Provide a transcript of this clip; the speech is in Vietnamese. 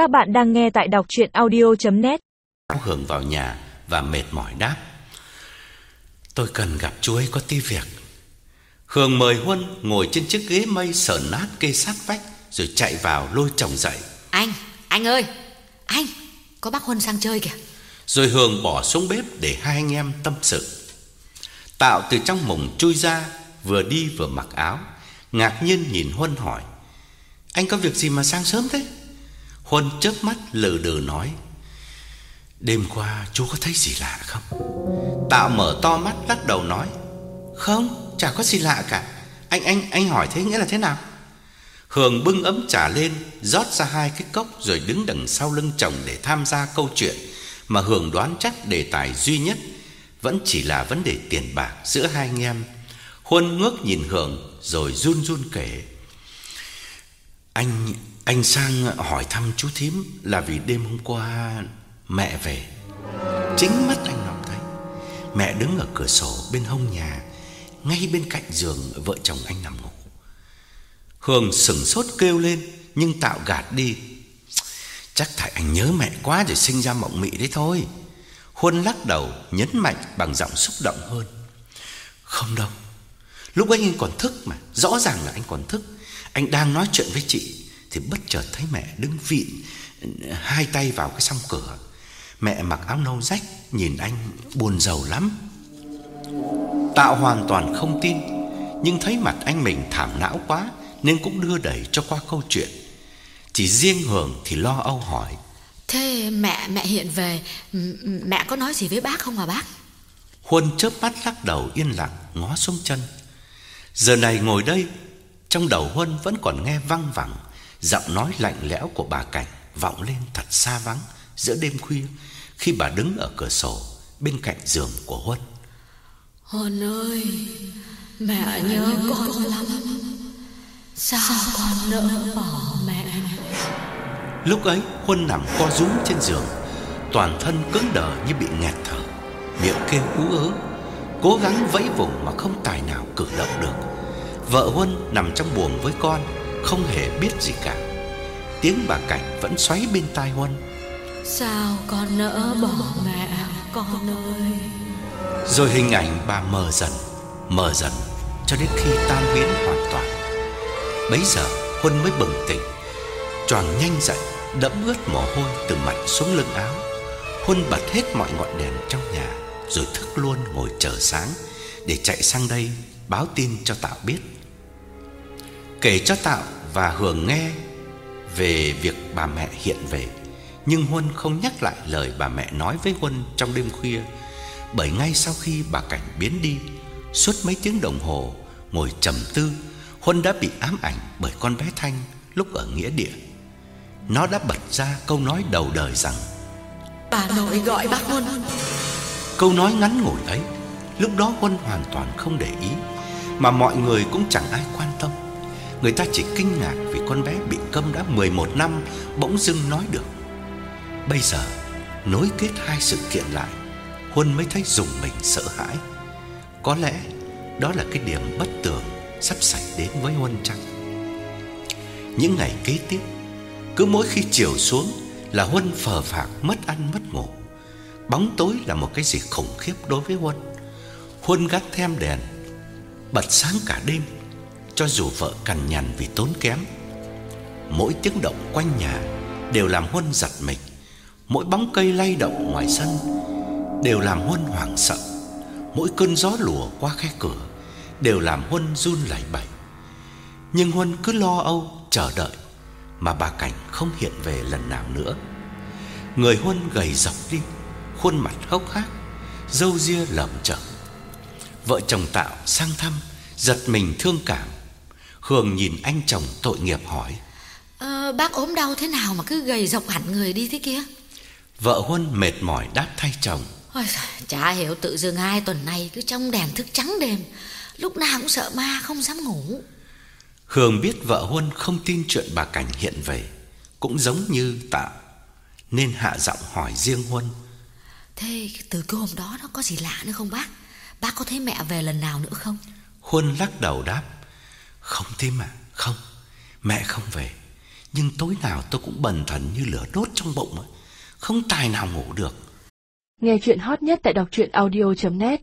Các bạn đang nghe tại đọc chuyện audio.net Hưởng vào nhà và mệt mỏi đáp. Tôi cần gặp chú ấy có tí việc. Hường mời Huân ngồi trên chiếc ghế mây sờn nát kê sát vách Rồi chạy vào lôi chồng dậy. Anh, anh ơi Anh, có bác Huân sang chơi kìa. Rồi Hường bỏ xuống bếp để hai anh em tâm sự. Tạo từ trong mùng chui ra Vừa đi vừa mặc áo Ngạc nhiên nhìn Huân hỏi Anh có việc gì mà sang sớm thế Huân chớp mắt lừ đừ nói, Đêm qua chú có thấy gì lạ không? Tạo mở to mắt lắc đầu nói, Không, chả có gì lạ cả. Anh anh anh hỏi thế nghĩa là thế nào? Hường bưng ấm trà lên, rót ra hai cái cốc rồi đứng đằng sau lưng chồng để tham gia câu chuyện mà Hường đoán chắc đề tài duy nhất vẫn chỉ là vấn đề tiền bạc giữa hai anh em. Huân ngước nhìn Hường rồi run run kể: "Anh anh sang hỏi thăm chú thím là vì đêm hôm qua mẹ về. Chính mắt anh Ngọc thấy mẹ đứng ở cửa sổ bên hông nhà, ngay bên cạnh giường vợ chồng anh nằm ngủ. Hương sững sốt kêu lên nhưng tạo gạt đi. Chắc tại anh nhớ mẹ quá rồi sinh ra mộng mị đấy thôi. Huân lắc đầu nhấn mạnh bằng giọng xúc động hơn. Không đâu. Lúc ấy anh còn thức mà, rõ ràng là anh còn thức. Anh đang nói chuyện với chị thì bất chợt thấy mẹ đứng vịn hai tay vào cái song cửa. Mẹ mặc áo nâu rách, nhìn anh buồn rầu lắm. Tạo hoàn toàn không tin, nhưng thấy mặt anh mình thảm não quá nên cũng đưa đẩy cho qua câu chuyện. Chỉ riêng Hường thì lo âu hỏi: Thế mẹ mẹ hiện về Mẹ có nói gì với bác không hả bác Huân chớp mắt lắc đầu yên lặng ngó xuống chân. Giờ này ngồi đây, trong đầu Huân vẫn còn nghe văng vẳng giọng nói lạnh lẽo của bà Cảnh vọng lên thật xa vắng giữa đêm khuya khi bà đứng ở cửa sổ bên cạnh giường của Huân. Huân ơi Mẹ nhớ con lắm Sao con nỡ bỏ mẹ Lúc ấy Huân nằm co rúm trên giường, toàn thân cứng đờ như bị nghẹt thở, miệng kêu ú ớ, cố gắng vẫy vùng mà không tài nào cử động được. Vợ Huân nằm trong buồng với con, không hề biết gì cả. Tiếng bà Cảnh vẫn xoáy bên tai Huân. Sao con nỡ bỏ mẹ con ơi Rồi hình ảnh bà mờ dần, mờ dần cho đến khi tan biến hoàn toàn. Bấy giờ Huân mới bừng tỉnh, choàng nhanh dậy, đẫm ướt mồ hôi từ mặt xuống lưng áo. Huân bật hết mọi ngọn đèn trong nhà, rồi thức luôn ngồi chờ sáng để chạy sang đây báo tin cho Tạo biết. Kể cho Tạo và Hường nghe về việc bà mẹ hiện về, nhưng Huân không nhắc lại lời bà mẹ nói với Huân trong đêm khuya, bởi ngay sau khi bà Cảnh biến đi, suốt mấy tiếng đồng hồ ngồi trầm tư, Huân đã bị ám ảnh bởi con bé Thanh lúc ở nghĩa địa. Nó đã bật ra câu nói đầu đời rằng Bà nội gọi bác Huân Câu nói ngắn ngủi ấy Lúc đó Huân hoàn toàn không để ý Mà mọi người cũng chẳng ai quan Người ta chỉ kinh ngạc vì con bé bị câm đã 11 năm, Bỗng dưng nói được. Bây giờ, nối kết hai sự kiện lại, Huân mới thấy dùng mình sợ hãi. Có lẽ đó là cái điểm bất tường Sắp xảy đến với Huân chăng? Những ngày kế tiếp, Cứ mỗi khi chiều xuống Là Huân phờ phạc mất ăn mất ngủ. Bóng tối là một cái gì khủng khiếp đối với Huân. Huân gắt thêm đèn, Bật sáng cả đêm. Cho dù vợ cằn nhằn vì tốn kém. Mỗi tiếng động quanh nhà Đều làm Huân giật mình. Mỗi bóng cây lay động ngoài sân Đều làm Huân hoảng sợ. Mỗi cơn gió lùa qua khe cửa Đều làm Huân run lẩy bẩy. Nhưng Huân cứ lo âu, chờ đợi Mà bà Cảnh không hiện về lần nào nữa. Người Huân gầy dọc đi, Khuôn mặt hốc hác, Râu ria lởm chởm. Vợ chồng Tạo sang thăm, Giật mình thương cảm. Hường nhìn anh chồng tội nghiệp hỏi. Ờ, Bác ốm đau thế nào mà cứ gầy dọc hẳn người đi thế kia? Vợ Huân mệt mỏi đáp thay chồng. Ôi, Chả hiểu tự dưng hai tuần nay cứ trong đèn thức trắng đêm Lúc nào cũng sợ ma không dám ngủ. Hường biết vợ Huân không tin chuyện bà Cảnh hiện về Cũng giống như Tạo Nên hạ giọng hỏi riêng Huân. Thế từ cái hôm đó nó có gì lạ nữa không bác? Bác có thấy mẹ về lần nào nữa không? Huân lắc đầu đáp không thế mà, Không. Mẹ không về. Nhưng tối nào tôi cũng bần thần như lửa đốt trong bụng ấy. Không tài nào ngủ được. Nghe chuyện hot nhất tại đọc truyện audio.net